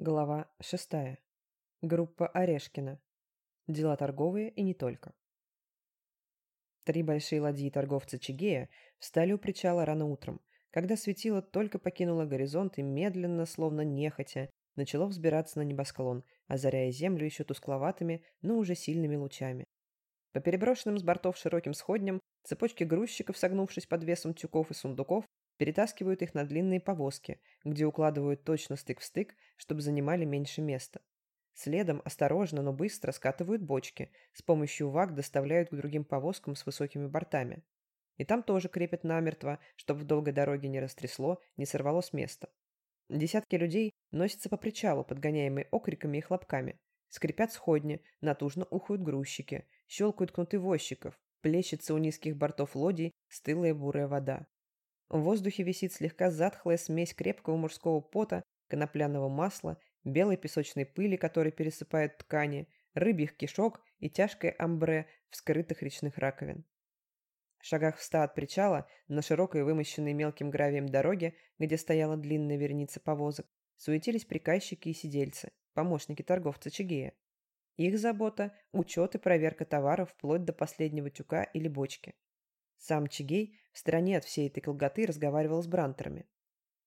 Глава 6. Группа Орешкина. Дела торговые и не только. Три большие ладьи торговца Чигея встали у причала рано утром, когда светило только покинуло горизонт и медленно, словно нехотя, начало взбираться на небосклон, озаряя землю еще тускловатыми, но уже сильными лучами. По переброшенным с бортов широким сходням цепочки грузчиков, согнувшись под весом тюков и сундуков, перетаскивают их на длинные повозки, где укладывают точно стык в стык, чтобы занимали меньше места. Следом осторожно, но быстро скатывают бочки, с помощью ваг доставляют к другим повозкам с высокими бортами. И там тоже крепят намертво, чтобы в долгой дороге не растрясло, не сорвало с места. Десятки людей носятся по причалу, подгоняемые окриками и хлопками. Скрипят сходни, натужно ухают грузчики, щелкают кнуты возчиков, плещется у низких бортов лодий стылая бурая вода. В воздухе висит слегка затхлая смесь крепкого мужского пота, конопляного масла, белой песочной пыли, которой пересыпают ткани, рыбьих кишок и тяжкое амбре вскрытых речных раковин. В шагах в ста от причала, на широкой вымощенной мелким гравием дороге, где стояла длинная верница повозок, суетились приказчики и сидельцы, помощники торговца Чигея. Их забота – учет и проверка товаров вплоть до последнего тюка или бочки. Сам Чигей в стороне от всей этой колготы разговаривал с брантерами.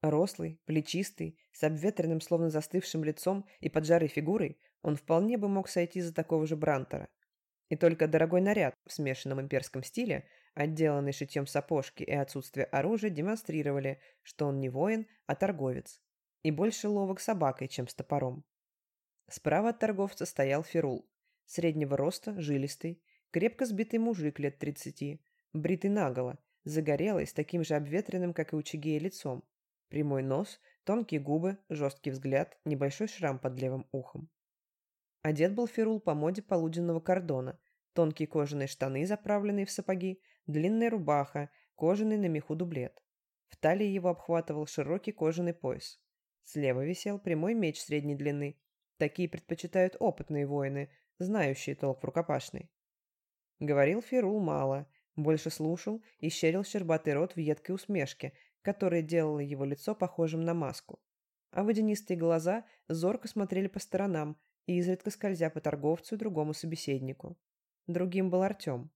Рослый, плечистый, с обветренным, словно застывшим лицом и поджарой фигурой, он вполне бы мог сойти за такого же брантера. И только дорогой наряд в смешанном имперском стиле, отделанный шитьем сапожки и отсутствие оружия, демонстрировали, что он не воин, а торговец. И больше ловок собакой, чем с топором. Справа от торговца стоял Ферул, среднего роста, жилистый, крепко сбитый мужик лет тридцати, бритый наголо, загорелый, с таким же обветренным, как и у Чигея, лицом. Прямой нос, тонкие губы, жесткий взгляд, небольшой шрам под левым ухом. Одет был Ферул по моде полуденного кордона. Тонкие кожаные штаны, заправленные в сапоги, длинная рубаха, кожаный на меху дублет. В талии его обхватывал широкий кожаный пояс. Слева висел прямой меч средней длины. Такие предпочитают опытные воины, знающие толк в рукопашной. Говорил Ферул мало, больше слушал и щерил щербатый рот в едкой усмешке, которая делала его лицо похожим на маску. А водянистые глаза зорко смотрели по сторонам, и изредка скользя по торговцу и другому собеседнику. Другим был Артем.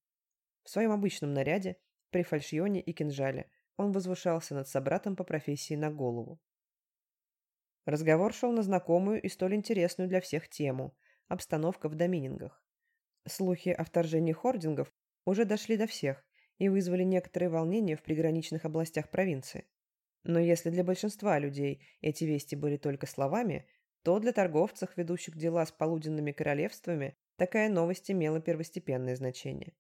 В своем обычном наряде, при фальшьоне и кинжале, он возвышался над собратом по профессии на голову. Разговор шел на знакомую и столь интересную для всех тему – обстановка в доминингах. Слухи о вторжении хордингов уже дошли до всех и вызвали некоторые волнения в приграничных областях провинции. Но если для большинства людей эти вести были только словами, то для торговцев, ведущих дела с полуденными королевствами, такая новость имела первостепенное значение.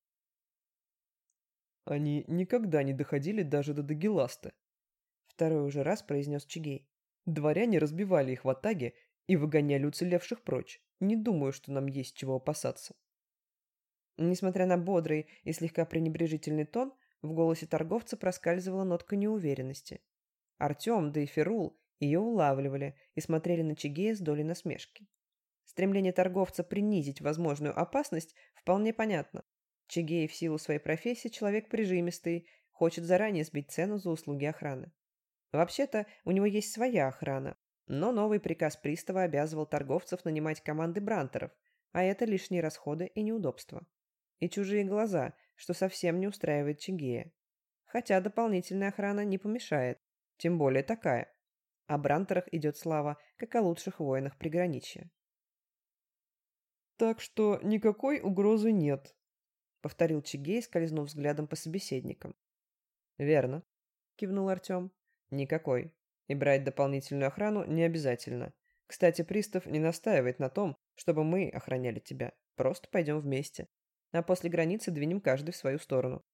«Они никогда не доходили даже до Дагеласта», — второй уже раз произнес Чигей. «Дворяне разбивали их в атаге и выгоняли уцелевших прочь. Не думаю, что нам есть чего опасаться». Несмотря на бодрый и слегка пренебрежительный тон, в голосе торговца проскальзывала нотка неуверенности. Артем, да и Ферул ее улавливали и смотрели на Чигея с долей насмешки. Стремление торговца принизить возможную опасность вполне понятно. Чигей в силу своей профессии человек прижимистый, хочет заранее сбить цену за услуги охраны. Вообще-то у него есть своя охрана, но новый приказ пристава обязывал торговцев нанимать команды брантеров, а это лишние расходы и неудобства и чужие глаза, что совсем не устраивает Чигея. Хотя дополнительная охрана не помешает, тем более такая. О Брантерах идет слава, как о лучших воинах приграничья. «Так что никакой угрозы нет», — повторил Чигей, скользнув взглядом по собеседникам. «Верно», — кивнул Артем. «Никакой. И брать дополнительную охрану не обязательно. Кстати, пристав не настаивает на том, чтобы мы охраняли тебя. Просто пойдем вместе а после границы двинем каждый в свою сторону.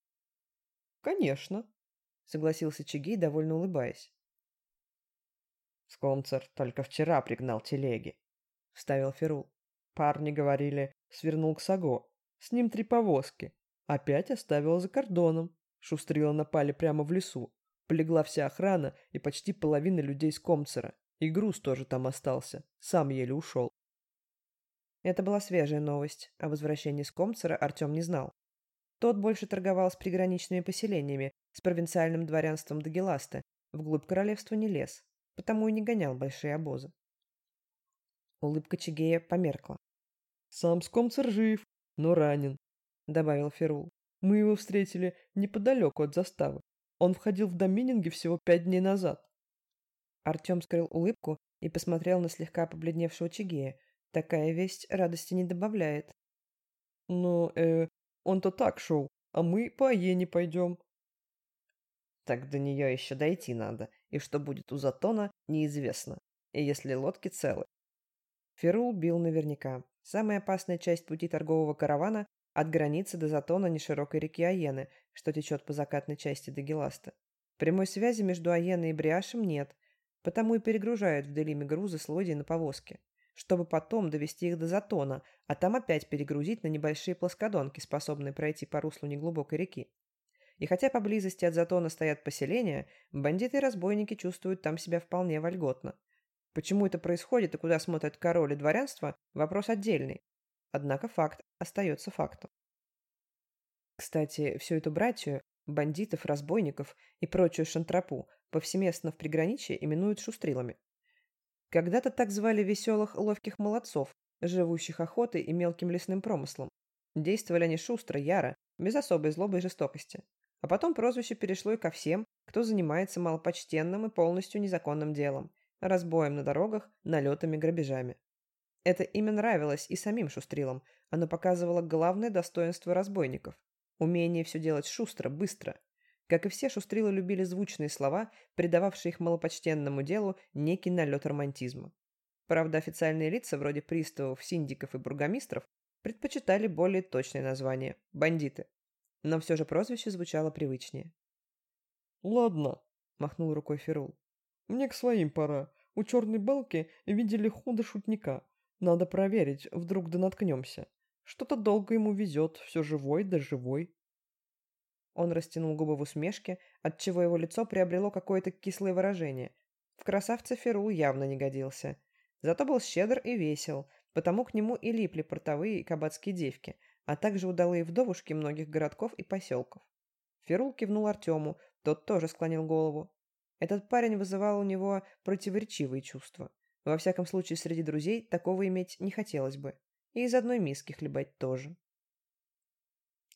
«Конечно», — согласился Чигей, довольно улыбаясь. «Скомцер только вчера пригнал телеги», — вставил Ферул. «Парни говорили, свернул к Саго. С ним три повозки. Опять оставил за кордоном. Шустрила напали прямо в лесу. Полегла вся охрана и почти половина людей с Комцера. И груз тоже там остался. Сам еле ушел. Это была свежая новость. О возвращении Скомцера Артем не знал. Тот больше торговал с приграничными поселениями, с провинциальным дворянством Дагеласта, вглубь королевства не лез, потому и не гонял большие обозы. Улыбка Чигея померкла. «Сам скомцер жив, но ранен», — добавил Ферул. «Мы его встретили неподалеку от заставы. Он входил в Домининги всего пять дней назад». Артем скрыл улыбку и посмотрел на слегка побледневшего Чигея. Такая весть радости не добавляет. «Ну, э, он-то так шел, а мы по Аене пойдем». «Так до нее еще дойти надо, и что будет у Затона, неизвестно, и если лодки целы. Ферул бил наверняка. Самая опасная часть пути торгового каравана от границы до затона неширокой реки Аены, что течет по закатной части Дагеласта. Прямой связи между Аеной и Бриашем нет, потому и перегружают в Делиме грузы с лодей на повозке, чтобы потом довести их до затона, а там опять перегрузить на небольшие плоскодонки, способные пройти по руслу неглубокой реки. И хотя поблизости от затона стоят поселения, бандиты и разбойники чувствуют там себя вполне вольготно. Почему это происходит и куда смотрят король и дворянство – вопрос отдельный. Однако факт остается фактом. Кстати, всю эту братью, бандитов, разбойников и прочую шантропу повсеместно в приграничье именуют шустрилами. Когда-то так звали веселых ловких молодцов, живущих охотой и мелким лесным промыслом. Действовали они шустро, яро, без особой злобы и жестокости. А потом прозвище перешло и ко всем, кто занимается малопочтенным и полностью незаконным делом – разбоем на дорогах, налетами, грабежами. Это имя нравилось и самим шустрилам, оно показывало главное достоинство разбойников – умение все делать шустро, быстро. Как и все, шустрилы любили звучные слова, придававшие их малопочтенному делу некий налет романтизма. Правда, официальные лица, вроде приставов, синдиков и бургомистров, предпочитали более точное название – бандиты. Но все же прозвище звучало привычнее. «Ладно», – махнул рукой Ферул. Мне к своим пора. У черной балки видели худо шутника. Надо проверить, вдруг да наткнемся. Что-то долго ему везет, все живой да живой. Он растянул губы в усмешке, отчего его лицо приобрело какое-то кислое выражение. В красавце Ферул явно не годился. Зато был щедр и весел, потому к нему и липли портовые и кабацкие девки, а также удалые вдовушки многих городков и поселков. Ферул кивнул Артему, тот тоже склонил голову. Этот парень вызывал у него противоречивые чувства. Во всяком случае, среди друзей такого иметь не хотелось бы. И из одной миски хлебать тоже.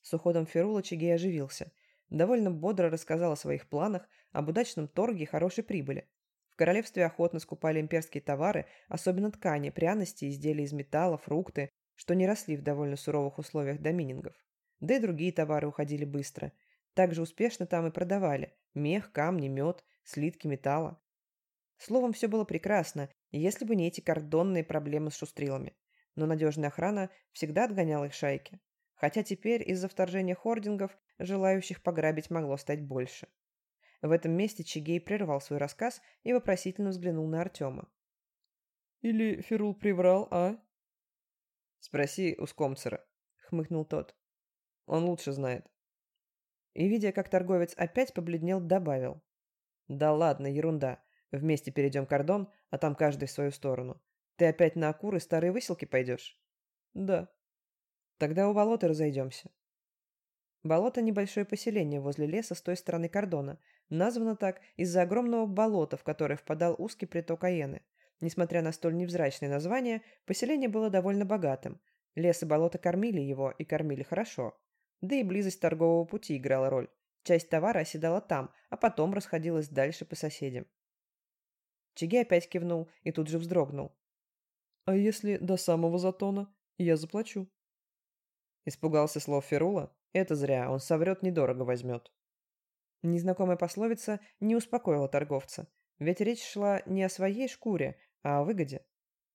С уходом Ферула Чигей оживился. Довольно бодро рассказал о своих планах, об удачном торге и хорошей прибыли. В королевстве охотно скупали имперские товары, особенно ткани, пряности, изделия из металла, фрукты, что не росли в довольно суровых условиях доминингов. Да и другие товары уходили быстро. Также успешно там и продавали – мех, камни, мед – слитки металла. Словом, все было прекрасно, если бы не эти кордонные проблемы с шустрилами. Но надежная охрана всегда отгоняла их шайки. Хотя теперь из-за вторжения хордингов желающих пограбить могло стать больше. В этом месте Чигей прервал свой рассказ и вопросительно взглянул на Артема. «Или Ферул приврал, а?» «Спроси у Скомцера», — хмыкнул тот. «Он лучше знает». И, видя, как торговец опять побледнел, добавил. «Да ладно, ерунда. Вместе перейдем кордон, а там каждый в свою сторону. Ты опять на Акуры старые выселки пойдешь?» «Да». «Тогда у болота разойдемся». Болото – небольшое поселение возле леса с той стороны кордона. Названо так из-за огромного болота, в которое впадал узкий приток Аены. Несмотря на столь невзрачное название, поселение было довольно богатым. Лес и болото кормили его, и кормили хорошо. Да и близость торгового пути играла роль. Часть товара оседала там, а потом расходилась дальше по соседям. Чиги опять кивнул и тут же вздрогнул. «А если до самого затона? Я заплачу». Испугался слов Ферула? Это зря, он соврет, недорого возьмет. Незнакомая пословица не успокоила торговца, ведь речь шла не о своей шкуре, а о выгоде.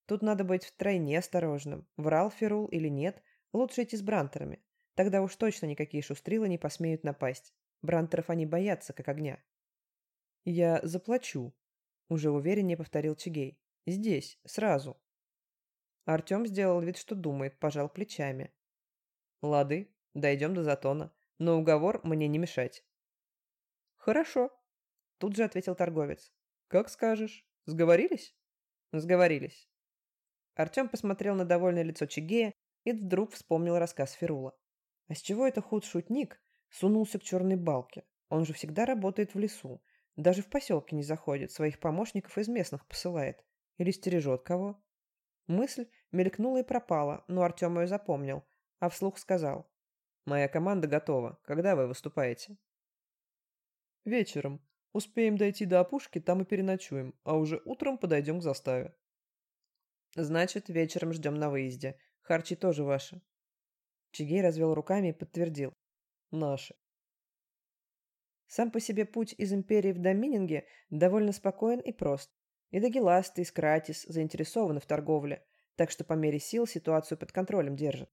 Тут надо быть втройне осторожным. Врал Ферул или нет, лучше идти с брантерами. Тогда уж точно никакие шустрилы не посмеют напасть. Брантеров они боятся, как огня. «Я заплачу», — уже увереннее повторил Чигей. «Здесь, сразу». Артем сделал вид, что думает, пожал плечами. «Лады, дойдем до затона, но уговор мне не мешать». «Хорошо», — тут же ответил торговец. «Как скажешь. Сговорились?» «Сговорились». Артем посмотрел на довольное лицо Чигея и вдруг вспомнил рассказ Ферула. А с чего это худ-шутник Сунулся к черной балке. Он же всегда работает в лесу. Даже в поселке не заходит, своих помощников из местных посылает. Или стережет кого. Мысль мелькнула и пропала, но Артем ее запомнил, а вслух сказал. «Моя команда готова. Когда вы выступаете?» «Вечером. Успеем дойти до опушки, там и переночуем, а уже утром подойдем к заставе». «Значит, вечером ждем на выезде. Харчи тоже ваши». Чигей развел руками и подтвердил. «Наши». Сам по себе путь из Империи в Домининге довольно спокоен и прост. И Дагеласт, и Скратис заинтересованы в торговле, так что по мере сил ситуацию под контролем держат.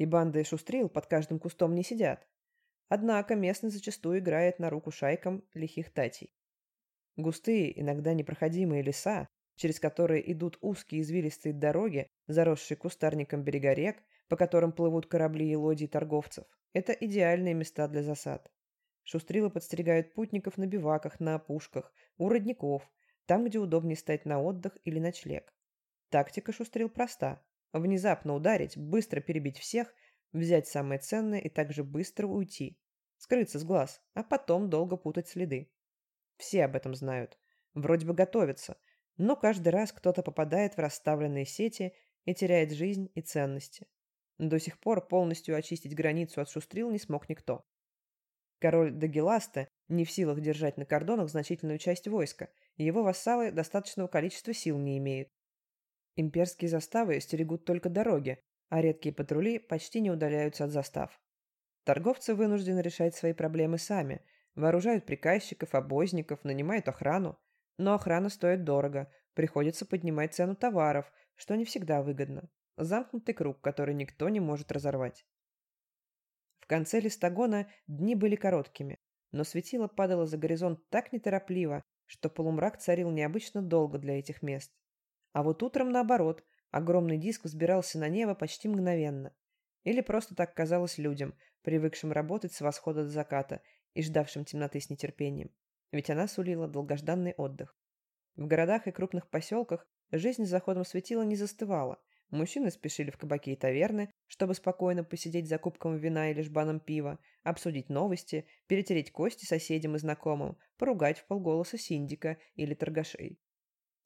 И банды шустрил под каждым кустом не сидят. Однако местный зачастую играет на руку шайкам лихих татей. Густые, иногда непроходимые леса, через которые идут узкие извилистые дороги, заросшие кустарником берега рек, по которым плывут корабли и лодии торговцев, это идеальные места для засад. Шустрилы подстерегают путников на биваках, на опушках, у родников, там, где удобнее стать на отдых или ночлег. Тактика шустрил проста. Внезапно ударить, быстро перебить всех, взять самое ценное и также быстро уйти. Скрыться с глаз, а потом долго путать следы. Все об этом знают. Вроде бы готовятся, но каждый раз кто-то попадает в расставленные сети и теряет жизнь и ценности. До сих пор полностью очистить границу от шустрил не смог никто. Король Дагеласта не в силах держать на кордонах значительную часть войска, его вассалы достаточного количества сил не имеют. Имперские заставы стерегут только дороги, а редкие патрули почти не удаляются от застав. Торговцы вынуждены решать свои проблемы сами, вооружают приказчиков, обозников, нанимают охрану. Но охрана стоит дорого, приходится поднимать цену товаров, что не всегда выгодно. Замкнутый круг, который никто не может разорвать конце листогона дни были короткими, но светило падало за горизонт так неторопливо, что полумрак царил необычно долго для этих мест. А вот утром, наоборот, огромный диск взбирался на небо почти мгновенно. Или просто так казалось людям, привыкшим работать с восхода до заката и ждавшим темноты с нетерпением. Ведь она сулила долгожданный отдых. В городах и крупных поселках жизнь с заходом светила не застывала, Мужчины спешили в кабаки и таверны, чтобы спокойно посидеть за кубком вина или жбаном пива, обсудить новости, перетереть кости соседям и знакомым, поругать в полголоса синдика или торгашей.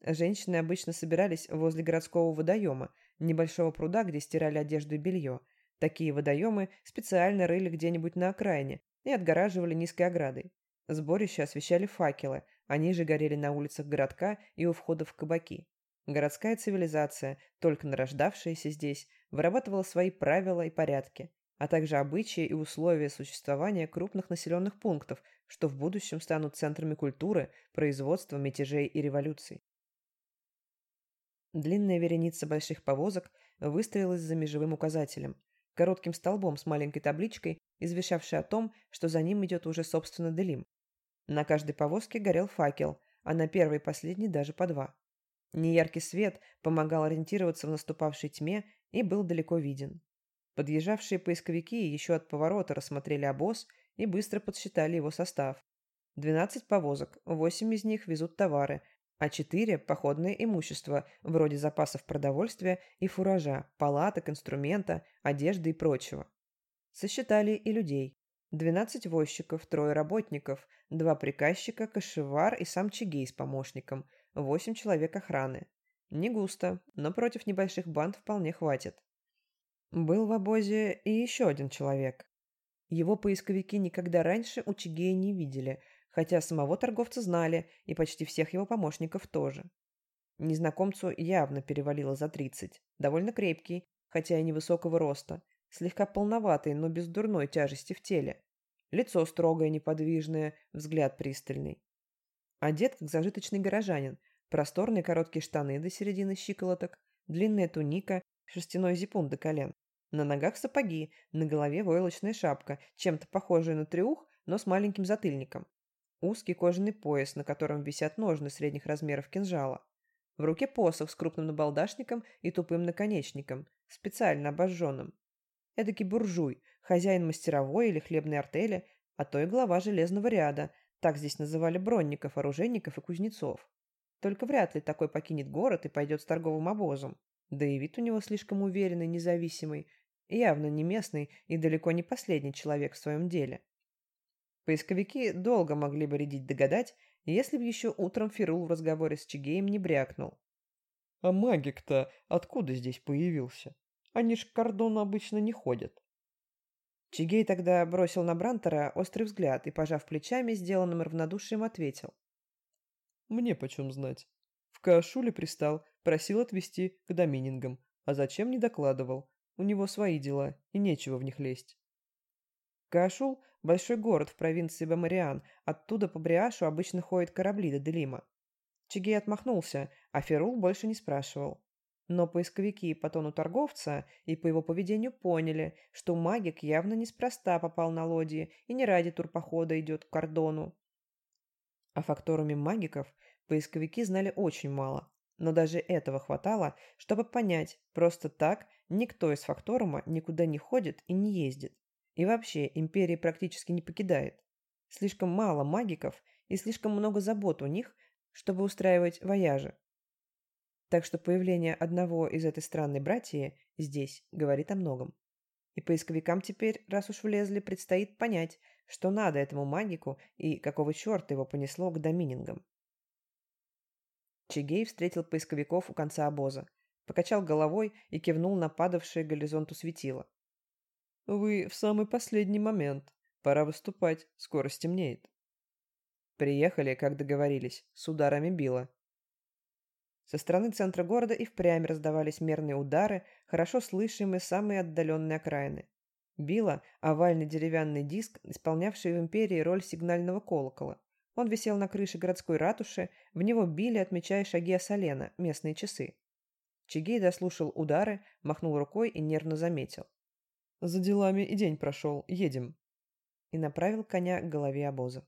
Женщины обычно собирались возле городского водоема, небольшого пруда, где стирали одежду и белье. Такие водоемы специально рыли где-нибудь на окраине и отгораживали низкой оградой. Сборище освещали факелы, они же горели на улицах городка и у входа в кабаки. Городская цивилизация, только нарождавшаяся здесь, вырабатывала свои правила и порядки, а также обычаи и условия существования крупных населенных пунктов, что в будущем станут центрами культуры, производства, мятежей и революций. Длинная вереница больших повозок выстроилась за межевым указателем, коротким столбом с маленькой табличкой, извещавшей о том, что за ним идет уже собственно Делим. На каждой повозке горел факел, а на первой и последней даже по два. Неяркий свет помогал ориентироваться в наступавшей тьме и был далеко виден. Подъезжавшие поисковики еще от поворота рассмотрели обоз и быстро подсчитали его состав. 12 повозок, 8 из них везут товары, а 4 – походное имущество, вроде запасов продовольствия и фуража, палаток, инструмента, одежды и прочего. Сосчитали и людей. 12 возчиков, трое работников, два приказчика, кошевар и сам Чигей с помощником – Восемь человек охраны. Не густо, но против небольших банд вполне хватит. Был в обозе и еще один человек. Его поисковики никогда раньше у Чигея не видели, хотя самого торговца знали и почти всех его помощников тоже. Незнакомцу явно перевалило за тридцать. Довольно крепкий, хотя и невысокого роста. Слегка полноватый, но без дурной тяжести в теле. Лицо строгое, неподвижное, взгляд пристальный. Одет, как зажиточный горожанин. Просторные короткие штаны до середины щиколоток, длинная туника, шерстяной зипун до колен. На ногах сапоги, на голове войлочная шапка, чем-то похожая на треух, но с маленьким затыльником. Узкий кожаный пояс, на котором висят ножны средних размеров кинжала. В руке посох с крупным набалдашником и тупым наконечником, специально обожженным. Эдакий буржуй, хозяин мастеровой или хлебной артели, а то и глава железного ряда – так здесь называли бронников, оружейников и кузнецов. Только вряд ли такой покинет город и пойдет с торговым обозом. Да и вид у него слишком уверенный, независимый, явно не местный и далеко не последний человек в своем деле. Поисковики долго могли бы рядить догадать, если бы еще утром Фирул в разговоре с Чигеем не брякнул. А магик-то откуда здесь появился? Они ж к кордону обычно не ходят. Чигей тогда бросил на Брантера острый взгляд и, пожав плечами, сделанным равнодушием ответил. «Мне почем знать. В Каашуле пристал, просил отвезти к доминингам, а зачем не докладывал. У него свои дела, и нечего в них лезть». Каашул – большой город в провинции Бамариан, оттуда по Бриашу обычно ходят корабли до Делима. Чигей отмахнулся, а Ферул больше не спрашивал. Но поисковики по тону торговца и по его поведению поняли, что магик явно неспроста попал на лодье и не ради турпохода идет к кордону. О факторуме магиков поисковики знали очень мало, но даже этого хватало, чтобы понять, просто так никто из факторума никуда не ходит и не ездит. И вообще империи практически не покидает. Слишком мало магиков и слишком много забот у них, чтобы устраивать вояжи. Так что появление одного из этой странной братьи здесь говорит о многом. И поисковикам теперь, раз уж влезли, предстоит понять, что надо этому магику и какого черта его понесло к доминингам. Чигей встретил поисковиков у конца обоза, покачал головой и кивнул на падавшее горизонту светило. «Вы в самый последний момент. Пора выступать, скоро стемнеет». Приехали, как договорились, с ударами била. Со стороны центра города и впрямь раздавались мерные удары, хорошо слышимые самые отдаленные окраины. Било – овальный деревянный диск, исполнявший в империи роль сигнального колокола. Он висел на крыше городской ратуши, в него били, отмечая шаги Асалена, местные часы. Чигей дослушал удары, махнул рукой и нервно заметил. «За делами и день прошел, едем». И направил коня к голове обоза.